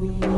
we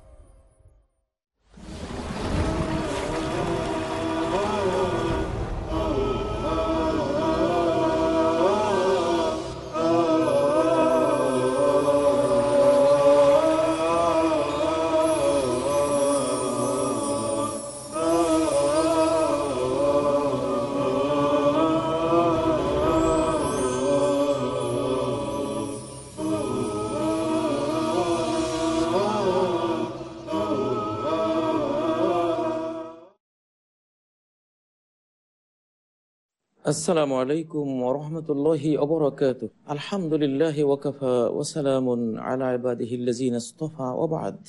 আসসালামু আলাইকুম ওরহমতুল্লাহি অবরাকাত আলহামদুলিল্লাহ ওয়াকাফা ওসালামুন আলা ইবাদিহিল্লাযিনা ইসতাফা ওয়া বা'দ।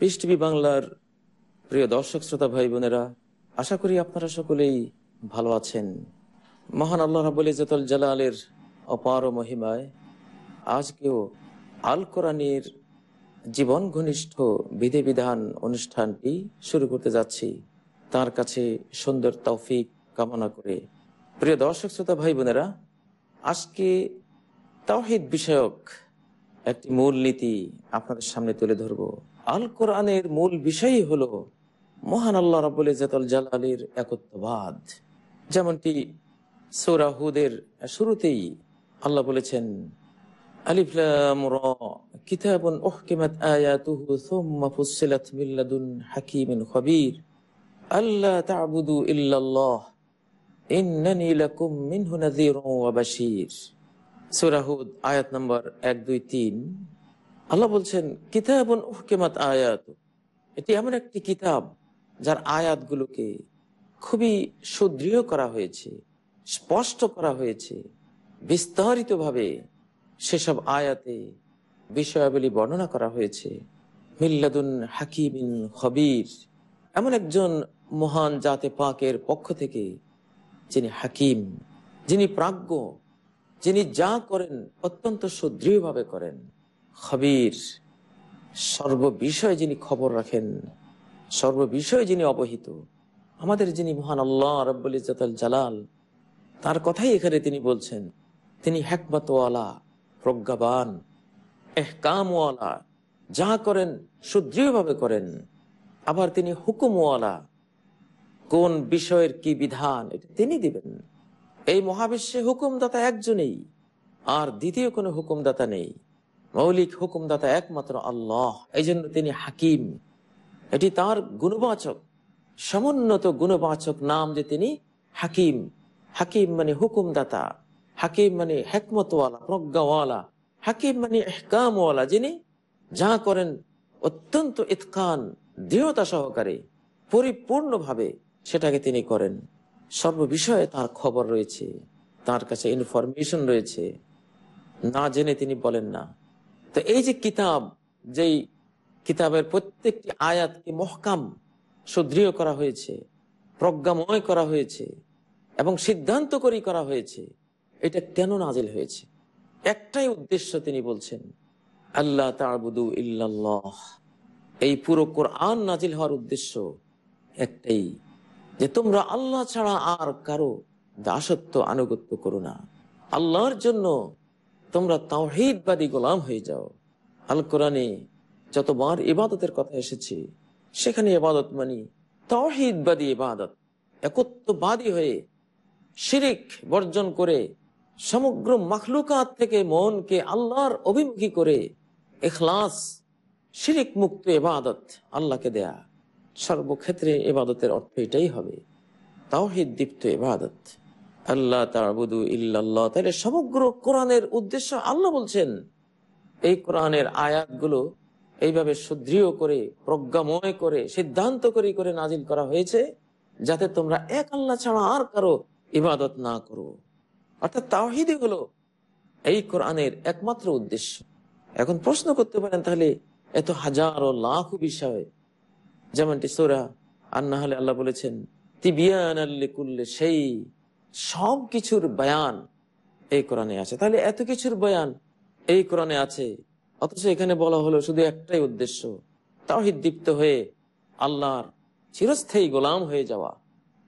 পিস বাংলার প্রিয় দর্শক, শ্রোতা ভাই বোনেরা, আশা করি আপনারা সকলেই ভালো আছেন। মহান আল্লাহ রাব্বুল ইজ্জাতুল জালালের অপার মহিমায় আজকেও আল কোরআনের জীবন ঘনিষ্ঠ বিধিবিধান অনুষ্ঠানটি শুরু করতে যাচ্ছি। তার কাছে সুন্দর তৌফিক কামনা করে প্রিয় দর্শক, শ্রোতা, ভাই, বোনেরা, আজকে তাওহিদ বিষয়ক একটি মূল নীতি আপনাদের সামনে তুলে ধরব। আল কোরআনের মূল বিষয়ই হলো মহান আল্লাহ রাবুল জালালের একত্ববাদ। যেমনটি সৌরা হুদের শুরুতেই আল্লাহ বলেছেন, আলিফ লাম র খবীর। ইল্লাল্লাহ। ইন্নানি লাকুম মিনহু নাযীরুন ওয়া বাশীর। সূরা হুদ, আয়াত নম্বর 1 2 3 আল্লাহ বলছেন, কিতাবুন উহকিমাত আয়াত এটি এমন একটি কিতাব যার আয়াতগুলোকে খুবই সুদৃঢ় করা হয়েছে, স্পষ্ট করা হয়েছে, বিস্তারিতভাবে সেসব আয়াতে বিষয়াবলী বর্ণনা করা হয়েছে। মিল্লাদুন হাকিমিন হবির এমন একজন মহান জাতে পাকের পক্ষ থেকে যিনি হাকিম, যিনি প্রাজ্ঞ, যিনি যা করেন অত্যন্ত সুদৃঢ়ভাবে করেন। খবির, সর্ববিষয়ে যিনি খবর রাখেন, সর্ববিষয়ে যিনি অবহিত, আমাদের যিনি মহান আল্লাহ রব্বুল ইজাতাল জালাল, তার কথাই এখানে তিনি বলছেন, তিনি হ্যাকমতওয়ালা প্রজ্ঞাবান, এহকামওয়ালা, যা করেন সুদৃঢ়ভাবে করেন। আবার তিনি হুকুমওয়ালা কোন বিষয়ের কি বিধান? এটা তিনি দিবেন। এই মহাবিশ্বে হুকুমদাতা একজনেই, আর দ্বিতীয় কোনো হুকুমদাতা নেই। মৌলিক হুকুমদাতা একমাত্র আল্লাহ। এই জন্য তিনি হাকিম। এটি তার গুণবাচক, সমুন্নত গুণবাচক নাম যে তিনি হাকিম। হাকিম মানে হুকুমদাতা। হাকিম মানে হেকমতওয়ালা, প্রজ্ঞাওয়ালা। হাকিম মানে এহকামওয়ালা যিনি যা করেন অত্যন্ত ইতকান, দৃঢ়তা সহকারে, পরিপূর্ণভাবে সেটাকে তিনি করেন। সর্ববিষয়ে তার খবর রয়েছে, তার কাছে ইনফরমেশন রয়েছে। না জেনে তিনি বলেন না। তো এই যে কিতাব, যেই কিতাবের প্রত্যেকটি আয়াতকে মহকাম সুদৃঢ় করা হয়েছে, প্রজ্ঞাময় করা হয়েছে এবং সিদ্ধান্ত করি করা হয়েছে, এটা কেন নাজিল হয়েছে? একটাই উদ্দেশ্য তিনি বলছেন আল্লাহ তাবুদু ইল্লাল্লাহ। এই পুরো কোরআন নাজিল হওয়ার উদ্দেশ্য একটাই যে তোমরা আল্লাহ ছাড়া আর কারও দাসত্ব আনুগত্য করো না। আল্লাহর জন্য তোমরা তাওহিদবাদী গোলাম হয়ে যাও। আল কোরআনে যতবার ইবাদতের কথা এসেছে, সেখানে ইবাদত মানি তাওহিদবাদী ইবাদত। একত্ববাদী হয়ে শিরিক বর্জন করে সমগ্র মখলুকাত থেকে মনকে আল্লাহর অভিমুখী করে এখলাস, শিরিক মুক্ত এবাদত আল্লাহকে দেয়া। সর্বক্ষেত্রে এবাদতের অর্থ এটাই হবে। তাওহিদ দীপ্ত এবাদত আল্লাহ তাবুদু ইল্লাল্লাহ। তাহলে সমগ্র কোরআনের উদ্দেশ্য আল্লাহ বলছেন, এই কোরআনের আয়াতগুলো এইভাবে সুদৃঢ় করে, প্রজ্ঞাময় করে, সিদ্ধান্ত করে করে নাজিল করা হয়েছে, যাতে তোমরা এক আল্লাহ ছাড়া আর কারও ইবাদত না করো। অর্থাৎ তাওহিদই হলো এই কোরআনের একমাত্র উদ্দেশ্য। এখন প্রশ্ন করতে পারেন, তাহলে এত হাজার লাখ বিষয় যেমনটি সোরা আর না হলে আল্লাহ বলেছেন সেই সব কিছুর বয়ান এই কোরআনে আছে। তাহলে এত কিছুর বয়ান এই কোরআনে আছে। অথচ এখানে বলা হলো শুধু একটাই উদ্দেশ্য তাহিদ দীপ্ত হয়ে আল্লাহর চিরস্থায়ী গোলাম হয়ে যাওয়া,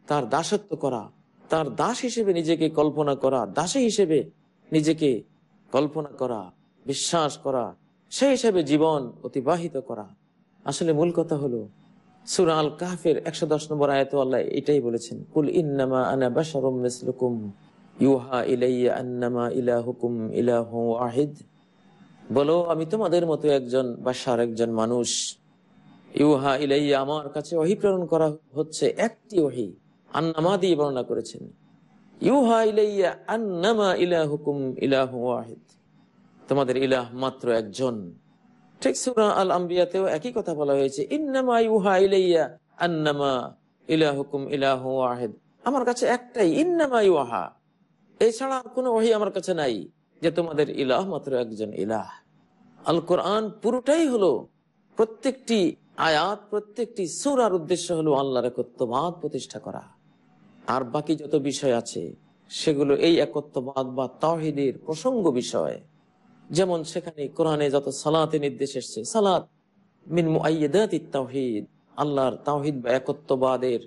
তার দাসত্ব করা, তার দাস হিসেবে নিজেকে কল্পনা করা, দাসী হিসেবে নিজেকে কল্পনা করা, বিশ্বাস করা, সেই হিসেবে জীবন অতিবাহিত করা। আসলে মূল কথা হলো সুরা আল কাহফের একশো দশ নম্বর আয়ত আল্লাহ এটাই বলেছেন, কুল ইন্নামা আনা মিসলুকুম ইউহা ইলাইয়া আন্নামা ইলাহুকুম ইলাহু ওয়াহিদ। বলো, আমি তোমাদের মতো একজন বাসার একজন মানুষ। ইউহা ইলাইয়া আমার কাছে ওহি প্রেরণ করা হচ্ছে একটি ওহি আন্নামা দিয়ে বর্ণনা করেছেন। ইউহা ইলাইয়া আন্নামা ইলাহুকুম ইলাহু ওয়াহিদ। তোমাদের ইলাহ মাত্র একজন। ঠিক সুরা আল আম্বিয়াতেও একই কথা বলা হয়েছে। আন্নামা আমার কাছে একটাই, ইন্নামা ইউহা। এছাড়া কোনো ওহি আমার কাছে নাই যে তোমাদের ইলাহ মাত্র একজন ইলাহ। আল কোরআন পুরোটাই হলো প্রত্যেকটি আয়াত, প্রত্যেকটি সুরার উদ্দেশ্য হলো আল্লাহর একত্ববাদ প্রতিষ্ঠা করা। আর বাকি যত বিষয় আছে, সেগুলো এই একত্ববাদ বা তাহিদের প্রসঙ্গ বিষয়। যেমন সেখানে কোরআনে যত সালাতে নির্দেশ এসছে, সালাত মিন আল্লাহর তাওহিদ বা একত্ববাদের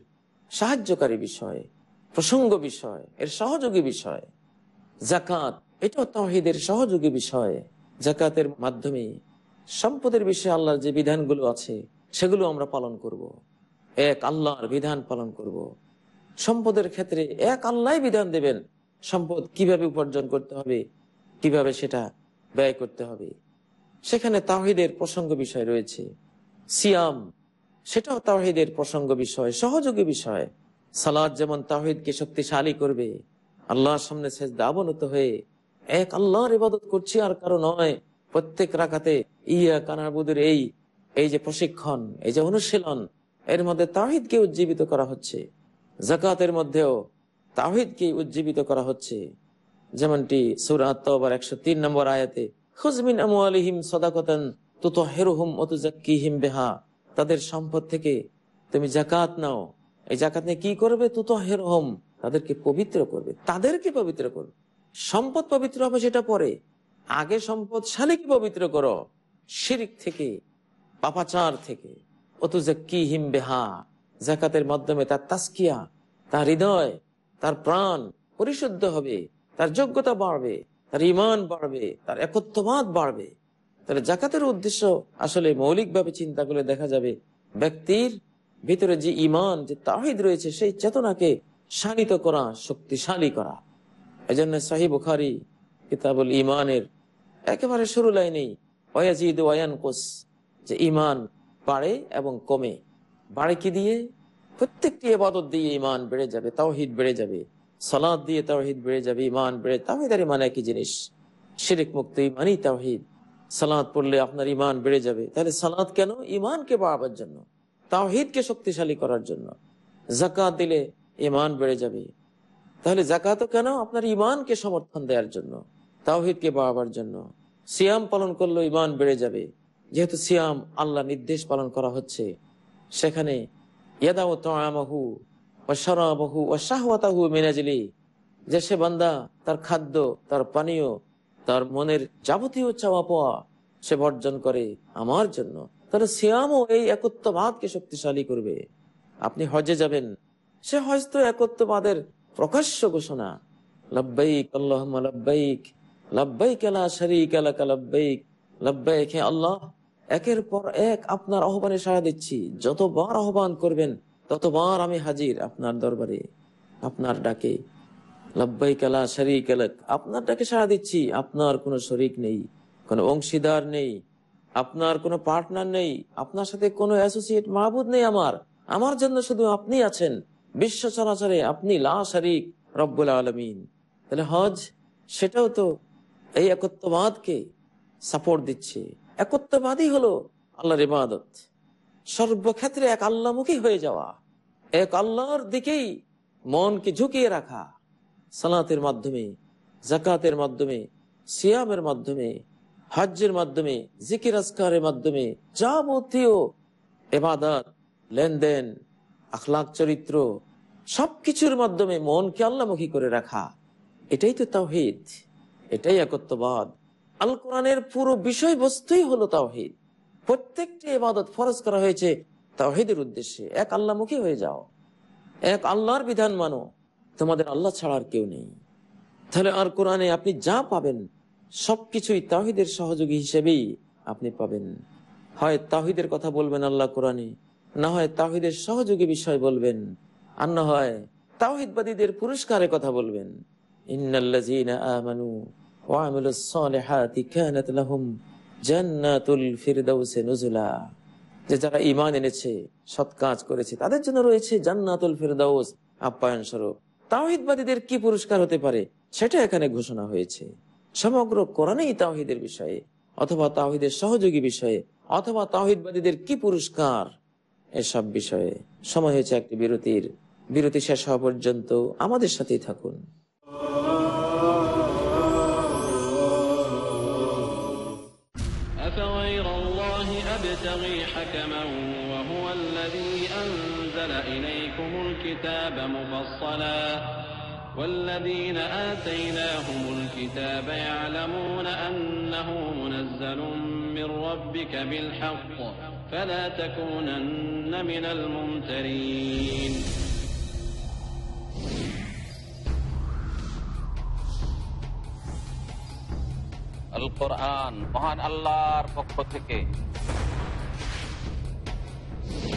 সাহায্যকারী বিষয়, প্রসঙ্গ বিষয়, এর সহযোগী বিষয় জাকাত এটাও তাওহিদের সহযোগী বিষয় জাকাতের মাধ্যমে সম্পদের বিষয়ে আল্লাহর যে বিধানগুলো আছে, সেগুলো আমরা পালন করব। এক, আল্লাহর বিধান পালন করব। সম্পদের ক্ষেত্রে এক আল্লাহ বিধান দেবেন সম্পদ কীভাবে উপার্জন করতে হবে, কীভাবে সেটা ব্যয় করতে হবে। সেখানে তাহিদের প্রসঙ্গ বিষয় রয়েছে। সিয়াম, সেটাও তাহিদের প্রসঙ্গ বিষয়, সহযোগী বিষয়। সালাদ যেমন তাহিদকে শক্তিশালী করবে, আল্লাহর সামনে শেষ দাবনত হয়ে এক আল্লাহর ইবাদত করছি আর কারও নয়। প্রত্যেক রাখাতে ইয়া কানাবুদের এই এই যে প্রশিক্ষণ, এই যে অনুশীলন, এর মধ্যে তাহিদকে উজ্জীবিত করা হচ্ছে। জাকাতের মধ্যেও তাহিদকে উজ্জীবিত করা হচ্ছে। যেমনটি সুরাত একশো তিন নম্বর আয়াতে অতুজাক্কিহিম বেহা তাদের সম্পদ থেকে তুমি জাকাত নাও। এই জাকাত নিয়ে কি করবে? তুত হেরহম তাদেরকে পবিত্র করবে। তাদেরকে পবিত্র করবে। সম্পদ পবিত্র হবে সেটা পরে। আগে সম্পদ শালীকে পবিত্র করো। শিরিক থেকে, পাপাচার থেকে। অতুজাক্কি হিম বেহা জাকাতের মাধ্যমে তার তাস্কিয়া তার হৃদয়, তার প্রাণ পরিশুদ্ধ হবে। তার যোগ্যতা বাড়বে, তার ইমান বাড়বে, তার একত্ববাদ বাড়বে। তাহলে জাকাতের উদ্দেশ্য আসলে মৌলিকভাবে চিন্তা করলে দেখা যাবে ব্যক্তির ভিতরে যে ইমান যে তাহিদ রয়েছে, সেই চেতনাকে শানিত করা, শক্তিশালী করা। এই জন্য সাহি বুখারি কিতাবুল ইমানের একেবারে শুরু লাইনেই ওয়াজিদ ওয়ান কোস যে ইমান বাড়ে এবং কমে। বাড়ে কি দিয়ে? প্রত্যেকটি এবাদত দিয়ে ইমান বেড়ে যাবে, তাওহিদ বেড়ে যাবে। সলাদ দিয়ে তাওহিদ বেড়ে যাবে ইমান বেড়ে তাওহিদ আর ইমান একই জিনিস। শিরিক মুক্ত ইমানই তাওহিদ। সালাদ পড়লে আপনার ইমান বেড়ে যাবে। তাহলে সালাদ কেন? ইমানকে বাড়াবার জন্য। তাওহিদকে শক্তিশালী করার জন্য। জাকাত দিলে ইমান বেড়ে যাবে। তাহলে জাকাত কেন? আপনার ইমানকে সমর্থন দেওয়ার জন্য। তাওহিদকে বাড়াবার জন্য। সিয়াম পালন করলে ইমান বেড়ে যাবে। যেহেতু সিয়াম আল্লাহ নির্দেশ পালন করা হচ্ছে, সেখানে ইয়াদাও তামাহু ও সরাবাহু ও শাহওয়াতাহু মেনাজলি। যে সে বান্দা তার খাদ্য, তার পানীয়, তার মনের যাবতীয় চাওয়া পাওয়া সে বর্জন করে আমার জন্য, তাহলে সিয়ামও এই একত্ববাদকে শক্তিশালী করবে। আপনি হজে যাবেন, সে হজ তো একত্ববাদের প্রকাশ্য ঘোষণা। লব্বাইক আল্লাহ লব্বাইক লব্বাইক আলা শরিক আলাকা লব্বাইক লব্বাইক হে আল্লাহ, একের পর এক আপনার আহ্বানে সাড়া দিচ্ছি, যতবার আহ্বান করবেন ততবার আমি হাজির আপনার দরবারে, আপনার ডাকে। লব্বাই কালা শরিক আলাক আপনার ডাকে সাড়া দিচ্ছি, আপনার কোনো শরিক নেই, কোনো অংশীদার নেই, আপনার কোনো পার্টনার নেই, আপনার সাথে কোনো অ্যাসোসিয়েট মাহবুদ নেই আমার। আমার জন্য শুধু আপনি আছেন। বিশ্ব চরাচরে আপনি লা শরিক রব্বুল আলমিন। তাহলে হজ, সেটাও তো এই একত্ববাদকে সাপোর্ট দিচ্ছে। একত্ববাদই হলো আল্লাহর ইবাদত। সর্বক্ষেত্রে এক আল্লাহমুখী হয়ে যাওয়া। এক আল্লাহর দিকেই মনকে ঝুঁকিয়ে রাখা। সালাতের মাধ্যমে জাকাতের মাধ্যমে, সিয়ামের মাধ্যমে, হজ্জের মাধ্যমে, জিকির আসকারের মাধ্যমে যাবতীয় এবাদত লেনদেন, আখলাক চরিত্র সবকিছুর মাধ্যমে মনকে আল্লামুখী করে রাখা। এটাই তো তাওহিদ। এটাই একত্ববাদ। আল কোরআনের পুরো বিষয়বস্তুই হলো তাওহিদ। প্রত্যেকটি এবাদত ফরজ করা হয়েছে তাহিদের উদ্দেশ্যে। এক আল্লাহমুখী হয়ে যাও। এক আল্লাহর বিধান মানো। তোমাদের আল্লাহ ছাড়া আর কেউ নেই। তাহলে আর কোরআনে আপনি যা পাবেন, সবকিছুই তাহিদের সহযোগী হিসেবেই আপনি পাবেন। হয় তাহিদের কথা বলবেন আল্লাহ কোরআনে, না হয় তাহিদের সহযোগী বিষয় বলবেন, আর না হয় তাহিদবাদীদের পুরস্কারের কথা বলবেন। ইন্নাল্লাযীনা আমানু ওয়া আমিলুস সালিহাতি কানাত লাহুম যে যারা ঈমান এনেছে, সৎ কাজ করেছে, তাদের জন্য রয়েছে জান্নাতুল ফিরদাউস। আপ্যায়ন স্বরূপ তাওহিদবাদীদের কি পুরস্কার হতে পারে, সেটা এখানে ঘোষণা হয়েছে। সমগ্র কোরআনেই তাওহিদের বিষয়ে, অথবা তাওহিদের সহযোগী বিষয়ে, অথবা তাওহিদবাদীদের কি পুরস্কার, এসব বিষয়ে। সময় হয়েছে একটি বিরতির। বিরতি শেষ হওয়া পর্যন্ত আমাদের সাথেই থাকুন। حكما وهو الذي أنزل إليكم الكتاب مفصلا والذين آتيناهم الكتاب يعلمون أنه منزل من ربك بالحق فلا تكونن من الممترين আল কোরআন মহান আল্লাহর পক্ষ থেকে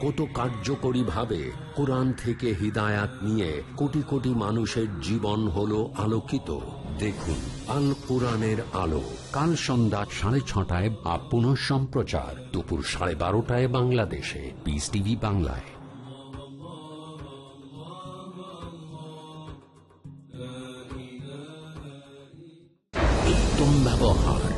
কত কার্যকরীভাবে কোরআন থেকে হিদায়াত নিয়ে কোটি কোটি মানুষের জীবন হলো আলোকিত। দেখুন, আল কোরআনের আলো। কাল সন্ধ্যা সাড়ে ছটায় বা পুনঃ সম্প্রচার। দুপুর সাড়ে বারোটায় বাংলাদেশে। পিস টিভি বাংলায়। উত্তম ব্যবহার।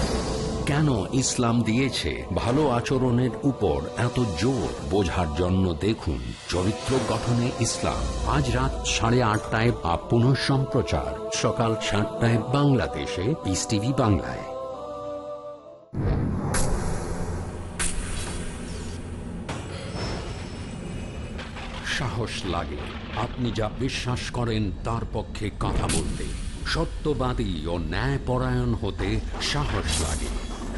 কেন ইসলাম দিয়েছে? ভালো আচরণের উপর এত জোর বোঝার জন্য দেখুন চরিত্র গঠনে ইসলাম। আজ রাত সাড়ে আটটায় বা পুনঃ সম্প্রচার। সকাল সাতটায় বাংলাদেশে পিস টিভি বাংলায়। সাহস লাগে। আপনি যা বিশ্বাস করেন তার পক্ষে কথা বলতে। সত্যবাদী ও ন্যায়পরায়ণ হতে সাহস লাগে।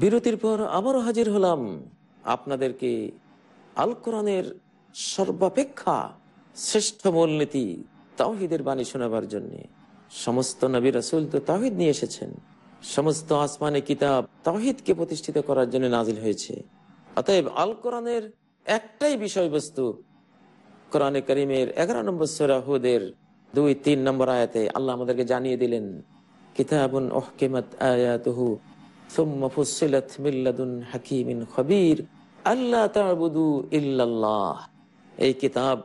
বিরতির পর আবারও হাজির হলাম আপনাদেরকে আল কোরআনের সর্বাপেক্ষা শ্রেষ্ঠ মূলনীতি তাওহিদের বাণী শোনাবার জন্য। সমস্ত নবী রাসুল তো তাহিদ নিয়ে এসেছেন। সমস্ত আসমানে কিতাব তাওহিদকে প্রতিষ্ঠিত করার জন্য নাজিল হয়েছে। অতএব আল কোরআনের একটাই বিষয়বস্তু কোরআনে করিমের এগারো নম্বর সোরাহুদের দুই তিন নম্বর আয়াতে আল্লাহ আমাদেরকে জানিয়ে দিলেন, কিতাবুন ওহকেমত আয়াতুহু আল্লাহ এই কিতাব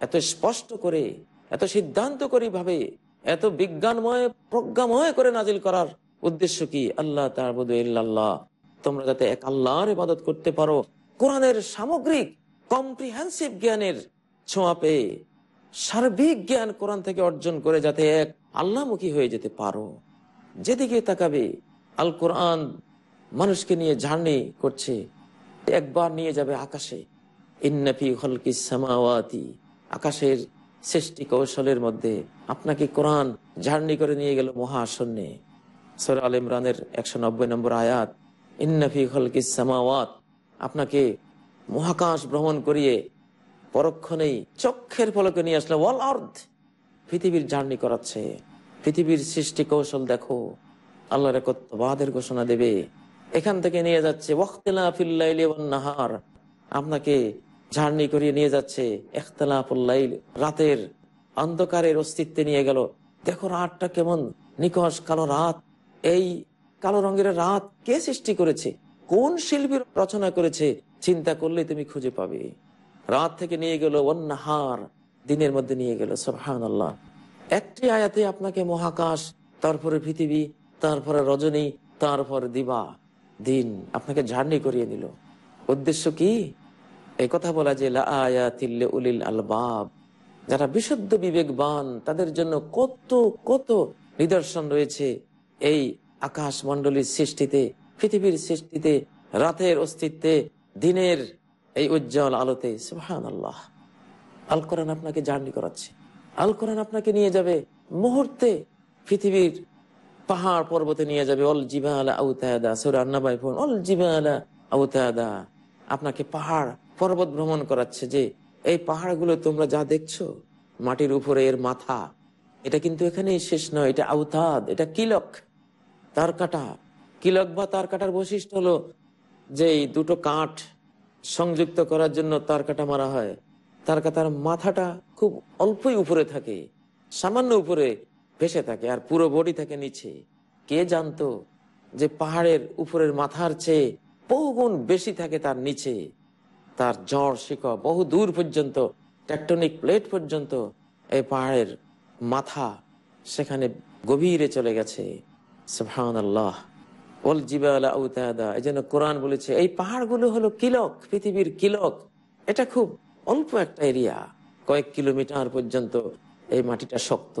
এত স্পষ্ট করে, এত সিদ্ধান্ত ভাবে, এত বিজ্ঞানময়, প্রজ্ঞাময় করে নাজিল করার উদ্দেশ্য কি? আল্লাহ ইল্লাল্লাহ। তোমরা যাতে এক আল্লাহর ইবাদত করতে পারো, কোরআনের সামগ্রিক কম্প্রিহেন্সিভ জ্ঞানের ছোঁয়া পেয়ে সার্বিক জ্ঞান কোরআন থেকে অর্জন করে যাতে এক আল্লাহমুখী হয়ে যেতে পারো। যেদিকে তাকাবে আল কোরআন মানুষকে নিয়ে ঝাড়নি করছে, একবার নিয়ে যাবে আকাশে। ইন্নাফি হলকি সামাওয়াতি, আকাশের সৃষ্টি কৌশলের মধ্যে আপনাকে কোরআন ঝাড়নি করে নিয়ে গেল মহাশূন্যে। সর আল ইমরানের একশো নব্বই নম্বর আয়াত ইন্নাফি হলকি সামাওয়াত, আপনাকে মহাকাশ ভ্রমণ করিয়ে পরক্ষণেই চক্ষের পলকে নিয়ে আসলে ওয়াল আর্থ পৃথিবীর জার্নি করাচ্ছে, পৃথিবীর সৃষ্টি কৌশল দেখো। আল্লাহর একত্ববাদের ঘোষণা দেবে। এখান থেকে নিয়ে যাচ্ছে নাহার। আপনাকে ঝাড়নি করিয়ে নিয়ে যাচ্ছে এখতলাফুল্লাইল রাতের অন্ধকারের অস্তিত্বে নিয়ে গেল। দেখো রাতটা কেমন নিকশ কালো রাত। এই কালো রঙের রাত কে সৃষ্টি করেছে? কোন শিল্পীর রচনা করেছে? চিন্তা করলে তুমি খুঁজে পাবে। রাত থেকে নিয়ে গেল অন্নাহার দিনের মধ্যে নিয়ে গেল সোহান আল্লাহ একটি আয়াতে আপনাকে মহাকাশ, তারপরে পৃথিবী তারপরে রজনী, তারপরে দিবা। দিন আপনাকে ঝাড়নি করিয়ে নিল উদ্দেশ্য কি? এই কথা বলা যে আয়াতিল্লে উলিল আলবাব। যারা বিশুদ্ধ বিবেকবান, তাদের জন্য কত কত নিদর্শন রয়েছে। এই আকাশ মন্ডলীর সৃষ্টিতে, পৃথিবীর সৃষ্টিতে, রাতের অস্তিত্বে, দিনের এই উজ্জ্বল আলোতে। আল্লাহ আল কোরআন আপনাকে জার্নি করাচ্ছে। আল কোরআন আপনাকে নিয়ে যাবে মুহূর্তে পৃথিবীর পাহাড় পর্বতে নিয়ে যাবে। অল জিবালা আউতাদা সুরান্নাবাই ফোন অল জিবালা আউতাদা, আপনাকে পাহাড় পর্বত ভ্রমণ করাচ্ছে যে, এই পাহাড়গুলো তোমরা যা দেখছ, মাটির উপরে এর মাথা, এটা কিন্তু এখানেই শেষ নয়, এটা আউতাদ, এটা কিলক, তার কাটা। কিলক বা তার কাটার বৈশিষ্ট্য হলো যে দুটো কাঠ সংযুক্ত করার জন্য তার কাটা মারা হয়। তার কাটার মাথাটা খুব অল্পই উপরে থাকে, সামান্য উপরে ভেসে থাকে আর পুরো বডি থাকে নিচে। কে জানতো যে পাহাড়ের উপরের মাথার চেয়ে বহুগুণ বেশি থাকে তার নিচে? তার জ্বর শিক বহু দূর পর্যন্ত, টেকটনিক প্লেট পর্যন্ত এই পাহাড়ের মাথা সেখানে গভীরে চলে গেছে। এই জন্য কোরআন বলেছে, এই পাহাড়গুলো হলো কিলক, পৃথিবীর কিলক। এটা খুব অল্প একটা এরিয়া। কয়েক কিলোমিটার পর্যন্ত এই মাটিটা শক্ত।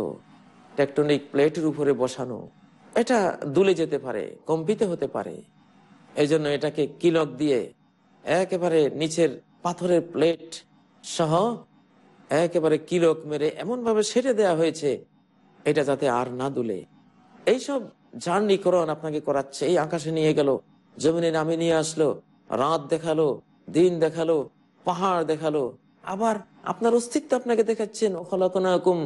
টেকটনিক প্লেটের উপরে বসানো। এটা দুলে যেতে পারে, কম্পিত হতে পারে। এই জন্য এটাকে কিলক দিয়ে একেবারে নিচের পাথরের প্লেট সহ একেবারে কিলক মেরে এমন ভাবে সেরে দেয়া হয়েছে, এটা যাতে আর না দুলে। এইসব জার্নিকরণ আপনাকে করাচ্ছে। এই আকাশে নিয়ে গেল, জমিনে নামে নিয়ে আসলো, রাত দেখাল, দিন দেখাল, পাহাড় দেখাল। আবার আপনার অস্তিত্ব আপনাকে দেখাচ্ছেন ওখলাকুম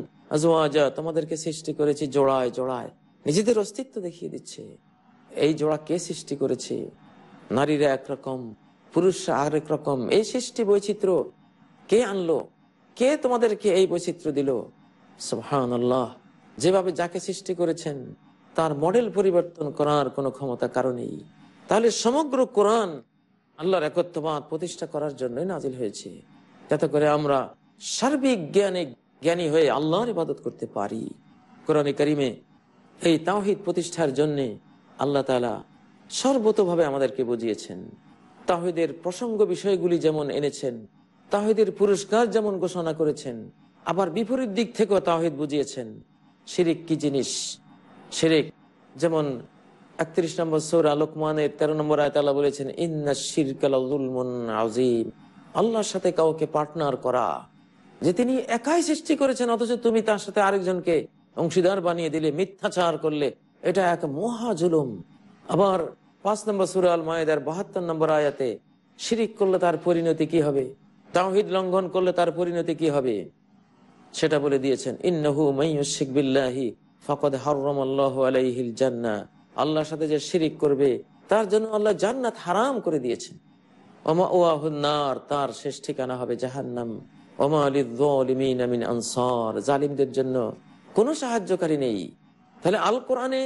তোমাদেরকে সৃষ্টি করেছি জোড়ায় জোড়ায়। নিজেদের অস্তিত্ব দেখিয়ে দিচ্ছে। এই জোড়া কে সৃষ্টি করেছে? নারীরা একরকম, পুরুষরা আরেক রকম এই সৃষ্টি বৈচিত্র্য কে আনলো? কে তোমাদেরকে এই বৈচিত্র্য দিল? সুহান আল্লাহ যেভাবে যাকে সৃষ্টি করেছেন, তার মডেল পরিবর্তন করার কোনো ক্ষমতা কারণেই তাহলে সমগ্র কোরআন আল্লাহর একত্ববাদ প্রতিষ্ঠা করার জন্যই নাজিল হয়েছে। যাতে করে আমরা সার্বিক জ্ঞানে জ্ঞানী হয়ে আল্লাহর ইবাদত করতে পারি। কোরআনে করিমে এই তাওহিদ প্রতিষ্ঠার জন্যে আল্লাহ তালা সর্বতভাবে আমাদেরকে বুঝিয়েছেন। তাহিদের প্রসঙ্গ বিষয়গুলি যেমন এনেছেন তাহিদের পুরস্কার যেমন ঘোষণা করেছেন, আবার বিপরীত দিক থেকেও তাহিদ বুঝিয়েছেন। শিরিক কি জিনিস? শিরিক যেমন একত্রিশ নম্বর সৌরা লোকমানের তেরো নম্বর আয়তাল্লাহ বলেছেন ইন্না শিরকালমন আজিম আল্লাহর সাথে কাউকে পার্টনার করা। যে তিনি একাই সৃষ্টি করেছেন, অথচ তুমি তার সাথে আরেকজনকে অংশীদার বানিয়ে দিলে, মিথ্যাচার করলে, এটা এক মহা জুলুম। আবার পাঁচ নম্বর সুরা আল মায়েদার বাহাত্তর নম্বর আয়াতে, শিরিক করলে তার পরিণতি কি হবে? তাহিদ লঙ্ঘন করলে তার পরিণতি কি হবে? সেটা বলে দিয়েছেন, ইন্নাহু মাইয়ুশিক বিল্লাহি ফাকাদ হাররামাল্লাহু আলাইহিল জান্নাহ। আল্লাহর সাথে যে শিরিক করবে, তার জন্য আল্লাহ জান্নাত হারাম করে দিয়েছেন। ওমা ওয়াহুন নার, তার শেষ ঠিকানা হবে জাহান্নাম। আনসার। জালিমদের জন্য কোনো সাহায্যকারী নেই। তাহলে আল কোরআনে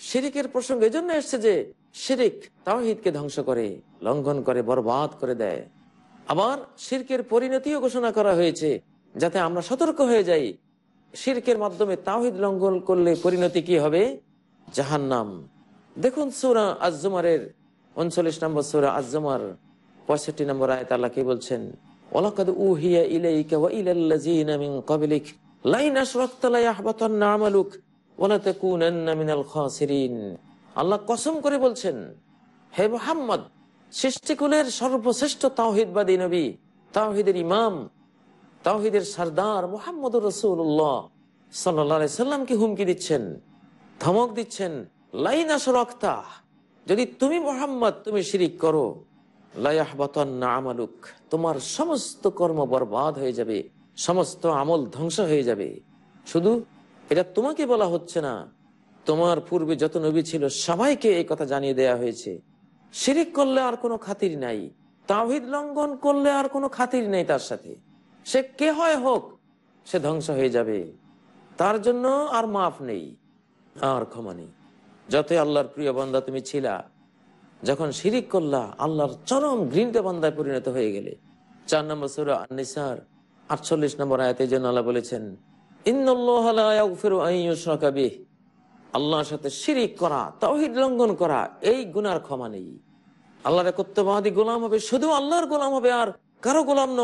শিরিকের প্রসঙ্গ এজন্য এসছে যে শিরিক তাওহিদকে ধ্বংস করে, লঙ্ঘন করে, বরবাদ করে দেয়। আবার শিরকের পরিণতিও ঘোষণা করা হয়েছে, যাতে আমরা সতর্ক হয়ে যাই। শিরকের মাধ্যমে তাওহিদ লঙ্ঘন করলে পরিণতি কি হবে? জাহান্নাম। দেখুন সুরা আজমারের উনচল্লিশ নম্বর সুরা আজমার পঁয়ষট্টি নম্বর আয়ত আল্লাহ কি বলছেন? ওলাকাদ উহিয়া ইলাইকা ওয়া ইলাল্লাযীনা মিন ক্বাবলিক, লাইন আশরাকতা লা ইয়াহবাতান্না আমালুক ওয়া লা তাকুনান্না মিনাল খাসিরিন। আল্লাহ কসম করে বলছেন, হে মুহাম্মদ, সৃষ্টিকুলের সর্বশ্রেষ্ঠ তাওহিদবাদী নবী, তাওহিদের ইমাম, তাওহিদের সর্দার মোহাম্মদ রসুল্লাহ সাল্লা সাল্লামকে হুমকি দিচ্ছেন, ধমক দিচ্ছেন? লাইন সরক্তা যদি তুমি মোহাম্মদ, তুমি শিরিক করো। তোমার সমস্ত কর্ম বরবাদ হয়ে যাবে, সমস্ত আমল ধ্বংস হয়ে যাবে। শুধু এটা তোমাকে বলা হচ্ছে না, তোমার পূর্বে যত নবী ছিল সবাইকে এই কথা জানিয়ে দেয়া হয়েছে। শিরিক করলে আর কোনো খাতির নাই, তাওহিদ লঙ্ঘন করলে আর কোনো খাতির নেই তার সাথে। সে কে হয় হোক, সে ধ্বংস হয়ে যাবে। তার জন্য আর মাফ নেই, আর ক্ষমা নেই। যতই আল্লাহর প্রিয় বান্দা তুমি ছিলা যখন শিরিক করলা, আল্লাহর চরম ঘৃণিত বান্দায় পরিণত হয়ে গেলে। চার নম্বর সুরা আনিসার আটচল্লিশ নম্বর আয়াতে জন্য আল্লাহ বলেছেন আল্লাহর সাথে শিরিক করা, তাওহিদ লঙ্ঘন করা, এই গুনার ক্ষমা নেই। আল্লাহর একত্ববাদী গোলাম হবে, শুধু আল্লাহর গোলাম হবে আর কারও গোলাম ন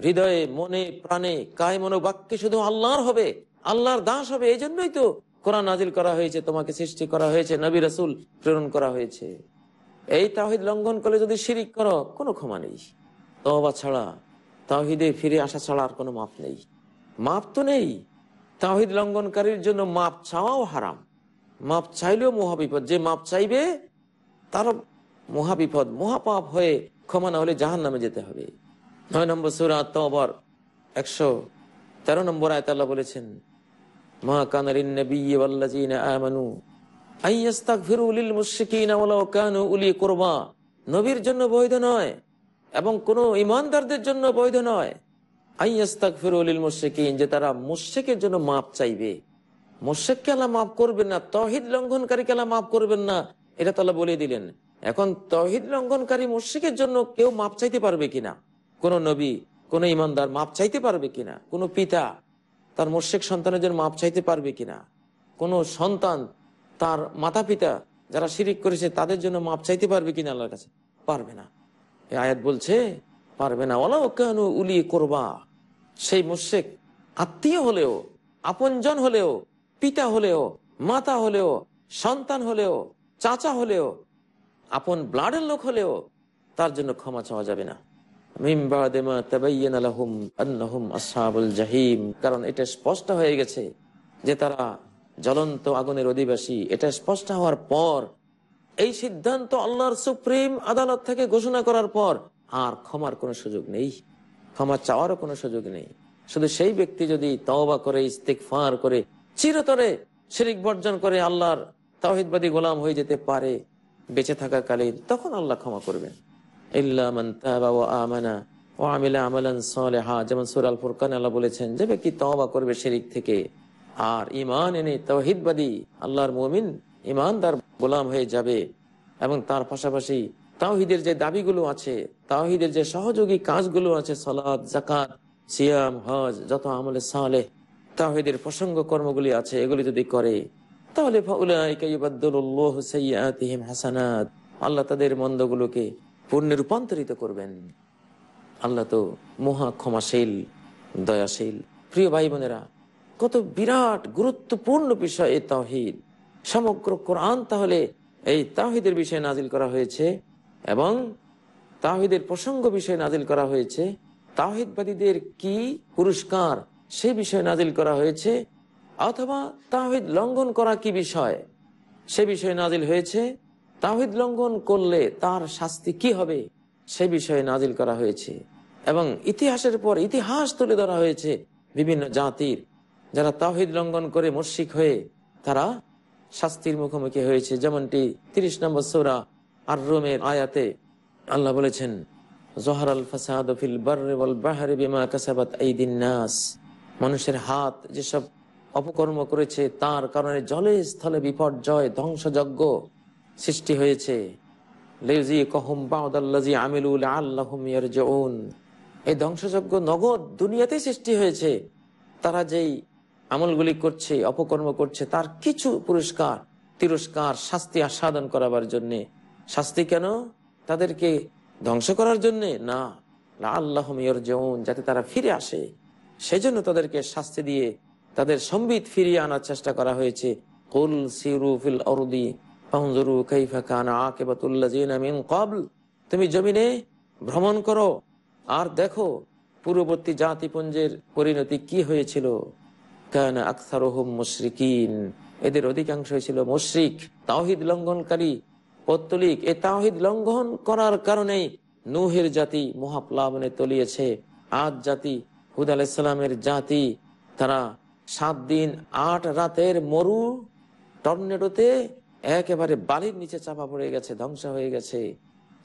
হৃদয়ে, মনে, প্রাণে, কায় মনো বাক্যে শুধু আল্লাহর হবে, আল্লাহর দাস হবে এই জন্যই তো কোরআন নাজিল করা হয়েছে, তোমাকে সৃষ্টি করা হয়েছে, নবী রাসুল প্রেরণ করা হয়েছে। এই তাহিদ লঙ্ঘন করলে যদি শিরিক করো, কোনো ক্ষমা নেই। তবা ছাড়া তাহিদে ফিরে আসা ছাড়া আর কোনো মাপ নেই। মাপ তো নেই। তাহিদ লঙ্ঘনকারীর জন্য মাপ চাওয়াও হারাম। মাপ চাইলেও মহাবিপদ। যে মাপ চাইবে, তার মহাবিপদ, মহাপাপ হয়ে ক্ষমা না হলে জাহান নামে যেতে হবে। নয় নম্বর সুরা তবর একশো তেরো নম্বর আয়তাল্লাহ বলেছেন মা কানারিন নবী ওয়াল্লাযীনা আমানু আইয়াস্তাগফিরু লিল মুশরিকিনা ওয়ালাউ কানু উলি কুরবা। নবীর জন্য বৈধ নয় এবং কোন ইমানদারদের জন্য বৈধ নয়। আইয়াস্তাগফিরু লিল মুশরিকিন যে তারা মুশরিকের জন্য মাপ চাইবে। মুশরিককে আল্লাহ মাফ করবেন না, তহিদ লঙ্ঘনকারীকে আল্লাহ মাফ করবেন না, এটা তো আল্লাহ বলে দিলেন। এখন তহিদ লঙ্ঘনকারী মুশরিকের জন্য কেউ মাপ চাইতে পারবে কিনা? কোন নবী, কোন ইমানদার মাপ চাইতে পারবে কিনা? কোন পিতা তার মোর্শেক সন্তানের জন্য মাপ চাইতে পারবে কিনা? কোনো সন্তান তার মাতা পিতা যারা শিরিক করেছে, তাদের জন্য মাপ চাইতে পারবে কিনা আল্লাহর কাছে? পারবে না। এই আয়াত বলছে, পারবে না। ওলা কেন উলি করবা। সেই মোর্শেক আত্মীয় হলেও, আপনজন হলেও, পিতা হলেও, মাতা হলেও, সন্তান হলেও, চাচা হলেও, আপন ব্লাডের লোক হলেও তার জন্য ক্ষমা চাওয়া যাবে না। কারণ এটা স্পষ্ট হয়ে গেছে যে তারা জ্বলন্ত আগুনের অধিবাসী। এটা স্পষ্ট হওয়ার পর, এই সিদ্ধান্ত আল্লাহর সুপ্রিম আদালত থেকে ঘোষণা করার পর আর ক্ষমার কোনো সুযোগ নেই। ক্ষমা চাওয়ারও কোনো সুযোগ নেই। শুধু সেই ব্যক্তি যদি তওবা করে ইস্তেকফার করে, চিরতরে শিরিক বর্জন করে আল্লাহর তাহিদবাদী গোলাম হয়ে যেতে পারে, বেঁচে থাকা কালীন তখন আল্লাহ ক্ষমা করবেন। যেমন সুরাল ফুরকান আল্লাহ বলেছেন, যে ব্যক্তি তওবা করবে শিরিক থেকে, আর ইমান এনে তহিদবাদী আল্লাহর মুমিন ইমানদার গোলাম হয়ে যাবে। এবং তার পাশাপাশি তাওহিদের যে দাবিগুলো আছে, তাওহিদের যে সহযোগী কাজগুলো আছে সালাদ জাকাত সিয়াম, হজ, যত আমলে সালে তাওহিদের প্রসঙ্গ কর্মগুলি আছে, এগুলি যদি করে, তাহলে আল্লাহ তাদের মন্দগুলোকে পুণ্যে রূপান্তরিত করবেন। আল্লাহ তো মহা ক্ষমাশীল, দয়াশীল। প্রিয় ভাই বোনেরা, কত বিরাট গুরুত্বপূর্ণ বিষয় এই তাহিদ সমগ্র কোরআন তাহলে এই তাহিদের বিষয়ে নাজিল করা হয়েছে এবং তাহিদের প্রসঙ্গ বিষয়ে নাজিল করা হয়েছে। তাহিদবাদীদের কি পুরস্কার সে বিষয়ে নাজিল করা হয়েছে অথবা তাহিদ লঙ্ঘন করা কি বিষয় সে বিষয়ে নাজিল হয়েছে। তাহিদ লঙ্ঘন করলে তার শাস্তি কি হবে? সে বিষয়ে নাজিল করা হয়েছে। এবং ইতিহাসের পর ইতিহাস তুলে ধরা হয়েছে বিভিন্ন জাতির। যারা তাহিদ লঙ্ঘন করে মুশিক হয়ে তারা শাস্তির মুখোমুখি হয়েছে। যেমনটি তিরিশ নম্বর সৌরা আর রোমের আয়াতে আল্লাহ বলেছেন জহরাল ফাসাদ ফিল বাহরে বিমা কাসাবাত নাস। মানুষের হাত যেসব অপকর্ম করেছে, তার কারণে জলে স্থলে বিপর্যয়, ধ্বংসযজ্ঞ সৃষ্টি হয়েছে। লেজি কহম এই ধ্বংসযজ্ঞ নগদ দুনিয়াতেই সৃষ্টি হয়েছে। তারা যেই আমলগুলি করছে, অপকর্ম করছে, তার কিছু পুরস্কার, তিরস্কার, শাস্তি আস্বাদন করাবার জন্যে। শাস্তি কেন? তাদেরকে ধ্বংস করার জন্যে? না। আল্লাহ যেমন যাতে তারা ফিরে আসে। সেজন্য তাদেরকে শাস্তি দিয়ে তাদের সম্বিত ফিরিয়ে আনার চেষ্টা করা হয়েছে। কুল তুমি জমিনে ভ্রমণ করো আর দেখো পূর্ববর্তী জাতিপুঞ্জের পরিণতি কি হয়েছিল। কানা আকসারুহুম এদের অধিকাংশ ছিল মুশরিক, তাওহিদ লঙ্ঘনকারী, পত্তলিক। এ তাওহিদ লঙ্ঘন করার কারণেই নূহের জাতি মহাপ্লাবনে তলিয়েছে। আজ জাতি হুদ আলাইসালামের জাতি। তারা সাত দিন আট রাতের মরু টর্নেডোতে একেবারে বালির নিচে চাপা পড়ে গেছে, ধ্বংস হয়ে গেছে।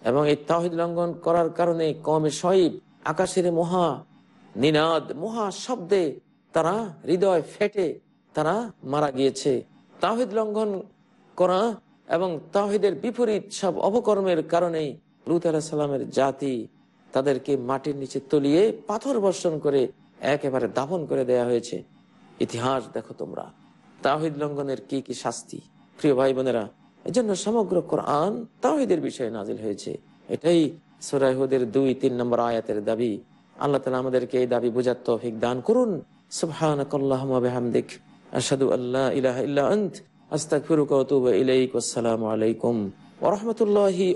এবং এই তাহিদ লঙ্ঘন করার কারণে কমে সহিব আকাশের মহা নিনাদ, মহা শব্দে তারা হৃদয় ফেটে, তারা মারা গিয়েছে। তাহিদ লঙ্ঘন করা এবং তাহিদের বিপরীত সব অপকর্মের কারণেই লুত সালামের জাতি তাদেরকে মাটির নিচে তলিয়ে পাথর বর্ষণ করে একেবারে দাফন করে দেয়া হয়েছে। ইতিহাস দেখো তোমরা। তাহিদ লঙ্ঘনের কি কি শাস্তি? প্রিয় ভাই বোনেরা জন্য সমগ্র কোরআন তাহিদের বিষয়ে নাজিল হয়েছে। এটাই সোরাহুদের দুই, তিন নম্বর আয়াতের দাবি। আল্লাহ তালা আমাদেরকে এই দাবি বুঝার তৌফিক দান করুন। সুবহানাকাল্লাহুম্মা আশহাদু আল্লা ইলাহা আসসালামু আলাইকুম ওয়া রাহমাতুল্লাহি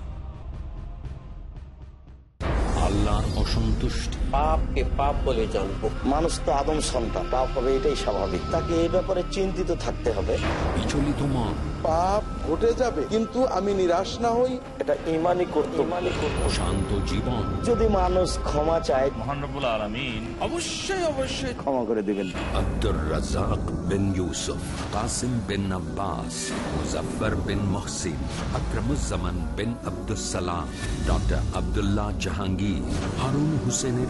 আল্লাহর অসন্তুষ্টি। পাপকে পাপ বলে জানব। মানুষ তো আদম সন্তান পাপ হবে এটাই স্বাভাবিক। তাকে এই ব্যাপারে চিন্তিত থাকতে হবে। বিচলিত মন পাপ ঘটে যাবে কিন্তু আমি নিরাশ না হই। এটা ইমানই করতে শান্ত জীবন। যদি মানুষ ক্ষমা চায় মহানবুল আলমিন। অবশ্যই অবশ্যই। ক্ষমা করে দিবেন। আব্দুর রাজাক বিন ইউসুফ কাসিম বিন আব্বাস মুজফর বিন মহসিন আকরমুজ্জামান বিন আব্দুস সালাম ডক্টর আব্দুল্লাহ জাহাঙ্গীর হারুন হোসেনের